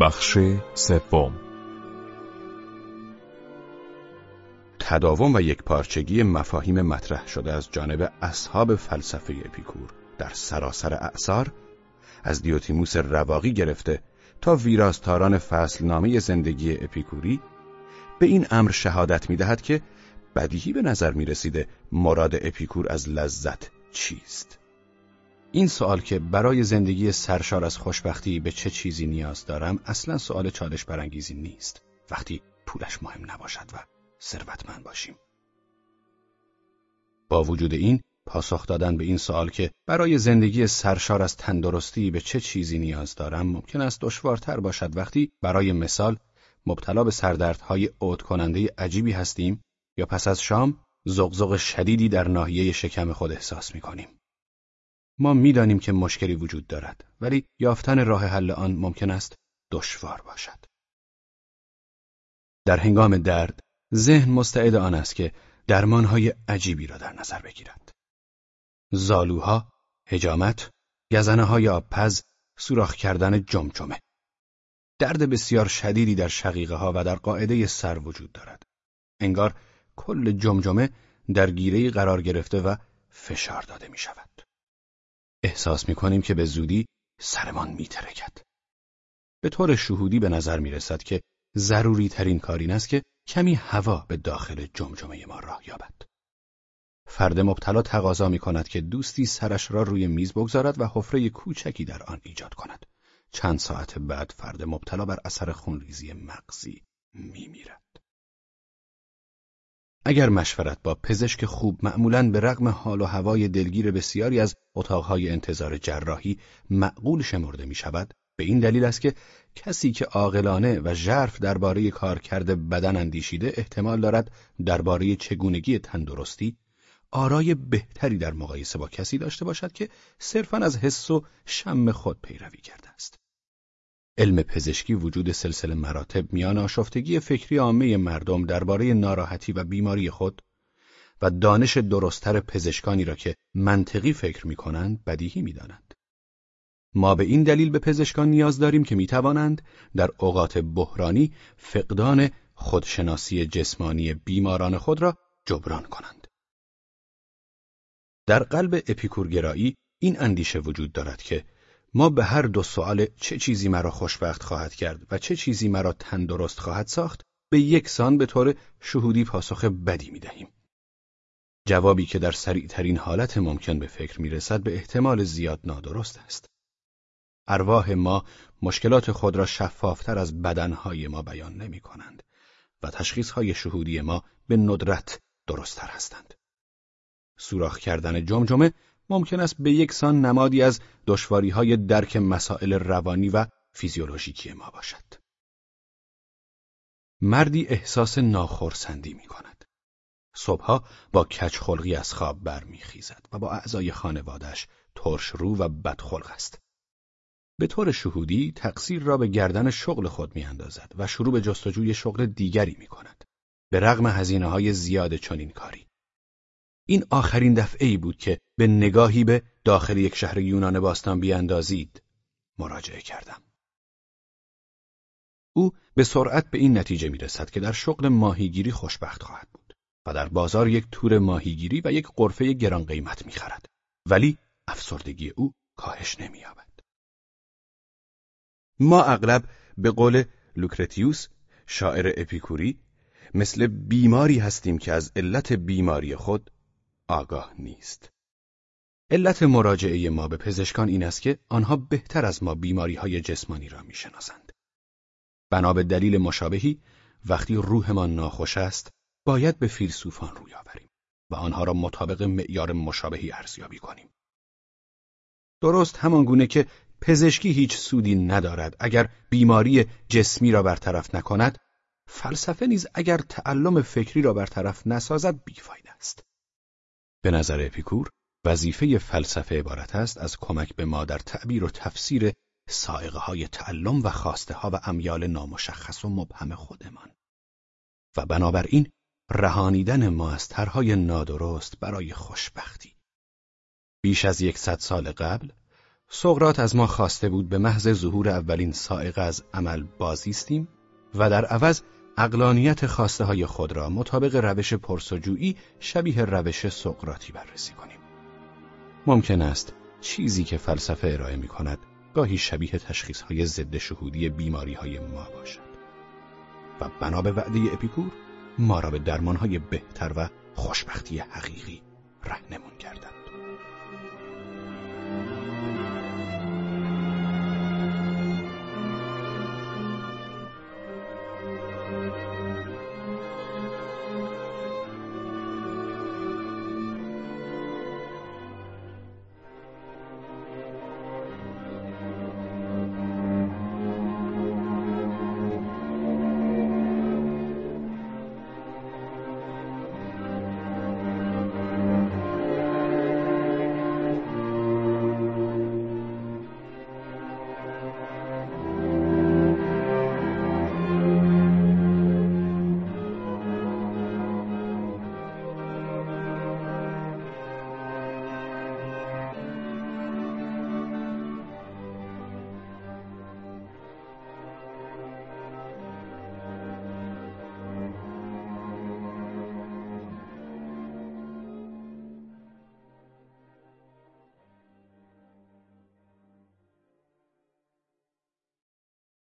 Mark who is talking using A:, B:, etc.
A: بخش سوم.
B: تداوم و یکپارچگی مفاهیم مطرح شده از جانب اصحاب فلسفه اپیکور در سراسر اعصار از دیوتیموس رواقی گرفته تا ویراستاران فصل نامه زندگی اپیکوری به این امر شهادت می دهد که بدیهی به نظر می رسیده مراد اپیکور از لذت چیست. این سوال که برای زندگی سرشار از خوشبختی به چه چیزی نیاز دارم اصلا سوال چالش برانگیزی نیست. وقتی پولش مهم نباشد و ثروتمند باشیم. با وجود این پاسخ دادن به این سوال که برای زندگی سرشار از تندرستی به چه چیزی نیاز دارم ممکن است دشوارتر باشد. وقتی برای مثال مبتلا به سردردهای عود کننده عجیبی هستیم یا پس از شام زغزغ شدیدی در ناحیه شکم خود احساس می کنیم. ما می‌دانیم که مشکلی وجود دارد ولی یافتن راه حل آن ممکن است دشوار باشد. در هنگام درد ذهن مستعد آن است که درمانهای عجیبی را در نظر بگیرد. زالوها، هجامت، گزنه های آبپز، سوراخ کردن جمجمه. درد بسیار شدیدی در شقیقه ها و در قاعده سر وجود دارد. انگار کل جمجمه در گیره قرار گرفته و فشار داده می شود. احساس می کنیم که به زودی سرمان می ترکد. به طور شهودی به نظر می رسد که ضروری ترین کار این است که کمی هوا به داخل جمجمه ما راه یابد. فرد مبتلا تقاضا می کند که دوستی سرش را روی میز بگذارد و حفره کوچکی در آن ایجاد کند. چند ساعت بعد فرد مبتلا بر اثر خونریزی مغزی می میرد. اگر مشورت با پزشک خوب معمولاً به رغم حال و هوای دلگیر بسیاری از اتاقهای انتظار جراحی معقول شمرده می شود، به این دلیل است که کسی که عاقلانه و ژرف درباره کارکرد بدن اندیشیده احتمال دارد درباره چگونگی تندرستی آرای بهتری در مقایسه با کسی داشته باشد که صرفاً از حس و شم خود پیروی کرده است. علم پزشکی وجود سلسله مراتب میان آشفتگی فکری عامه مردم درباره ناراحتی و بیماری خود و دانش درستتر پزشکانی را که منطقی فکر می کنند بدیهی می دانند. ما به این دلیل به پزشکان نیاز داریم که می توانند در اوقات بحرانی فقدان خودشناسی جسمانی بیماران خود را جبران کنند. در قلب اپیکورگرایی این اندیشه وجود دارد که ما به هر دو سوال چه چیزی مرا خوشبخت خواهد کرد و چه چیزی مرا تندرست خواهد ساخت به یک سان به طور شهودی پاسخ بدی می دهیم. جوابی که در سریع ترین حالت ممکن به فکر می رسد به احتمال زیاد نادرست است. ارواح ما مشکلات خود را شفافتر از بدنهای ما بیان نمی کنند و تشخیصهای شهودی ما به ندرت درستتر هستند. سوراخ کردن جمجمه ممکن است به یک سان نمادی از دشواری های درک مسائل روانی و فیزیولوژیکی ما باشد. مردی احساس ناخرسندی می کند. صبحها با کچخلقی از خواب برمیخیزد و با اعضای خانوادش ترش رو و بدخلق است. به طور شهودی تقصیر را به گردن شغل خود میاندازد و شروع به جستجوی شغل دیگری می کند. به رغم هزینه های زیاد چنین کاری. این آخرین دفعه ای بود که به نگاهی به داخل یک شهر یونان باستان بیاندازید مراجعه کردم. او به سرعت به این نتیجه می رسد که در شغل ماهیگیری خوشبخت خواهد بود و در بازار یک تور ماهیگیری و یک قرفه گران قیمت می خرد. ولی افسردگی او کاهش نمی یابد. ما اغلب به قول لوکرتیوس شاعر اپیکوری مثل بیماری هستیم که از علت بیماری خود آگاه نیست. علت مراجعه ما به پزشکان این است که آنها بهتر از ما بیماری های جسمانی را می‌شناسند. بنا به دلیل مشابهی وقتی روحمان ناخوش است باید به فیلسوفان روی آوریم و آنها را مطابق معیار مشابهی ارزیابی کنیم. درست همان گونه که پزشکی هیچ سودی ندارد اگر بیماری جسمی را برطرف نکند فلسفه نیز اگر تعلم فکری را برطرف نسازد بیفاید است. به نظر اپیکور وظیفه فلسفه عبارت است از کمک به ما در تعبیر و تفسیر سائقه های تعلم و خواسته ها و امیال نامشخص و مبهم خودمان. و بنابراین رهانیدن ما از طرحهای نادرست برای خوشبختی. بیش از یکصد سال قبل سقرات از ما خواسته بود به محض ظهور اولین سائق از عمل بازیستیم و در عوض اقلانیت خواسته های خود را مطابق روش پرسجویی شبیه روش سقراطی بررسی کنیم. ممکن است چیزی که فلسفه ارائه می کند گاهی شبیه تشخیص های ضد شهودی بیماری های ما باشد و بنا به وعده اپیکور ما را به درمان های بهتر و خوشبختی حقیقی رهنمون کردند.